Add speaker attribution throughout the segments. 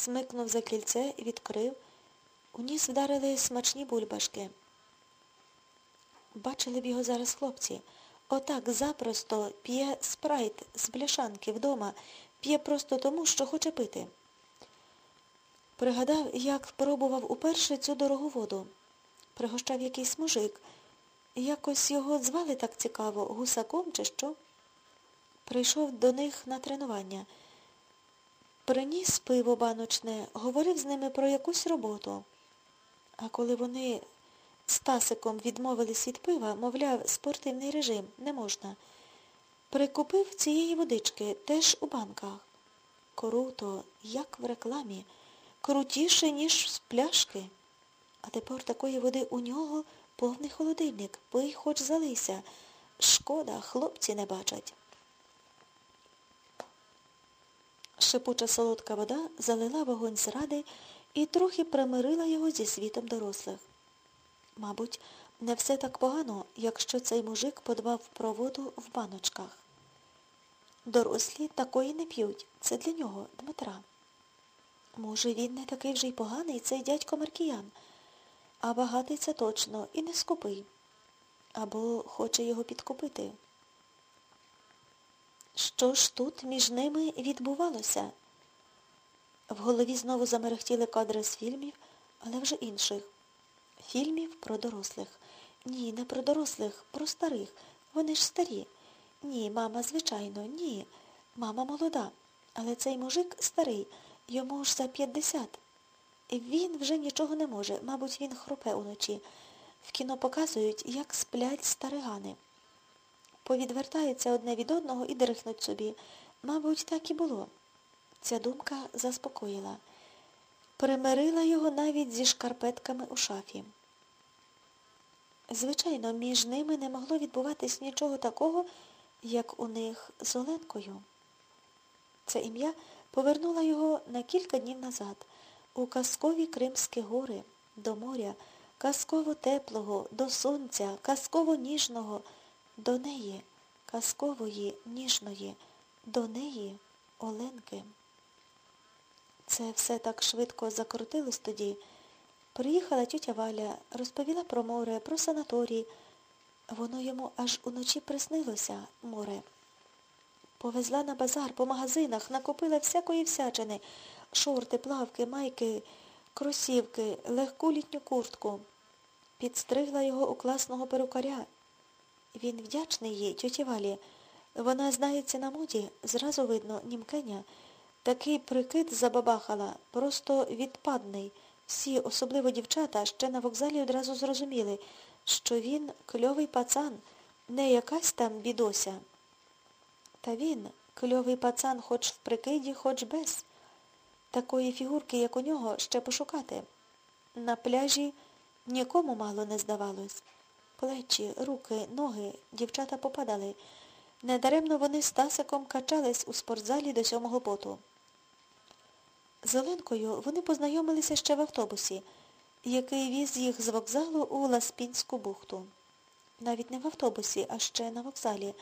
Speaker 1: смикнув за кільце, і відкрив. У ніс вдарили смачні бульбашки. Бачили б його зараз хлопці. Отак запросто п'є спрайт з бляшанки вдома, п'є просто тому, що хоче пити. Пригадав, як пробував уперше цю дорогу воду. Пригощав якийсь мужик. Якось його звали так цікаво, гусаком чи що. Прийшов до них на тренування. Приніс пиво баночне, говорив з ними про якусь роботу. А коли вони з Тасиком відмовились від пива, мовляв, спортивний режим, не можна. Прикупив цієї водички теж у банках. Круто, як в рекламі, крутіше, ніж з пляшки. А тепер такої води у нього повний холодильник, пий хоч залися. Шкода, хлопці не бачать. Шипуча солодка вода залила вогонь зради і трохи примирила його зі світом дорослих. Мабуть, не все так погано, якщо цей мужик подбав про воду в баночках. Дорослі такої не п'ють. Це для нього, Дмитра. Може, він не такий вже й поганий, цей дядько Маркіян, а багатий це точно і не скупий. Або хоче його підкупити. Що ж тут між ними відбувалося? В голові знову замерехтіли кадри з фільмів, але вже інших. Фільмів про дорослих. Ні, не про дорослих, про старих. Вони ж старі. Ні, мама, звичайно, ні. Мама молода. Але цей мужик старий, йому ж за п'ятдесят. Він вже нічого не може, мабуть, він хропе уночі. В кіно показують, як сплять старигани. Повідвертаються одне від одного і дрихнуть собі. Мабуть, так і було. Ця думка заспокоїла. Примирила його навіть зі шкарпетками у шафі. Звичайно, між ними не могло відбуватись нічого такого, як у них з Оленкою. Це ім'я повернуло його на кілька днів назад у казкові Кримські гори, до моря, казково теплого, до сонця, казково ніжного, до неї, казкової, ніжної, до неї, Оленки. Це все так швидко закрутилось тоді. Приїхала тітя Валя, розповіла про море, про санаторій. Воно йому аж уночі приснилося, море. Повезла на базар, по магазинах, накопила всякої всячини, шорти, плавки, майки, кросівки, легку літню куртку. Підстригла його у класного перукаря. Він вдячний їй, тьоті Валі. Вона знається на моді, зразу видно, німкеня. Такий прикид забабахала, просто відпадний. Всі, особливо дівчата, ще на вокзалі одразу зрозуміли, що він кльовий пацан, не якась там бідося. Та він кльовий пацан хоч в прикиді, хоч без. Такої фігурки, як у нього, ще пошукати. На пляжі нікому мало не здавалось. Плечі, руки, ноги, дівчата попадали. Недаремно вони з Тасиком качались у спортзалі до сьомого поту. З Оленкою вони познайомилися ще в автобусі, який віз їх з вокзалу у Ласпінську бухту. Навіть не в автобусі, а ще на вокзалі.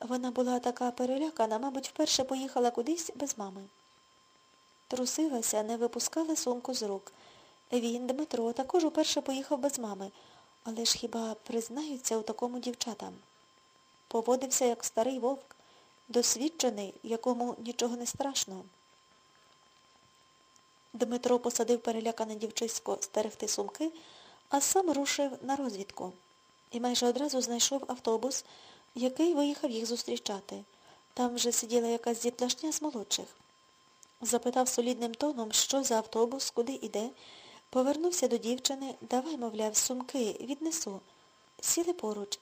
Speaker 1: Вона була така перелякана, мабуть, вперше поїхала кудись без мами. Трусилася, не випускала сумку з рук. Він, Дмитро, також уперше поїхав без мами, але ж хіба признаються у такому дівчатам? Поводився, як старий вовк, досвідчений, якому нічого не страшно. Дмитро посадив перелякане дівчисько стерегти сумки, а сам рушив на розвідку. І майже одразу знайшов автобус, який виїхав їх зустрічати. Там вже сиділа якась дітлашня з молодших. Запитав солідним тоном, що за автобус, куди іде, повернувся до дівчини, давай, мовляв, сумки, віднесу. Сіли поруч.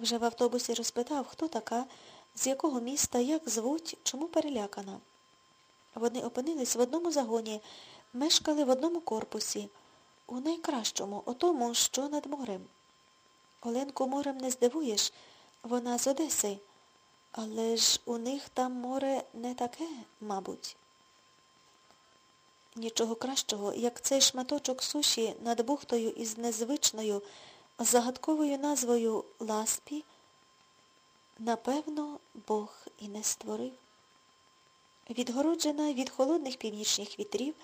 Speaker 1: Вже в автобусі розпитав, хто така, з якого міста, як звуть, чому перелякана. Вони опинились в одному загоні, мешкали в одному корпусі, у найкращому, у тому, що над морем. Оленку морем не здивуєш, вона з Одеси, але ж у них там море не таке, мабуть. Нічого кращого, як цей шматочок суші над бухтою із незвичною, загадковою назвою Ласпі, напевно, Бог і не створив. відгороджена від холодних північних вітрів,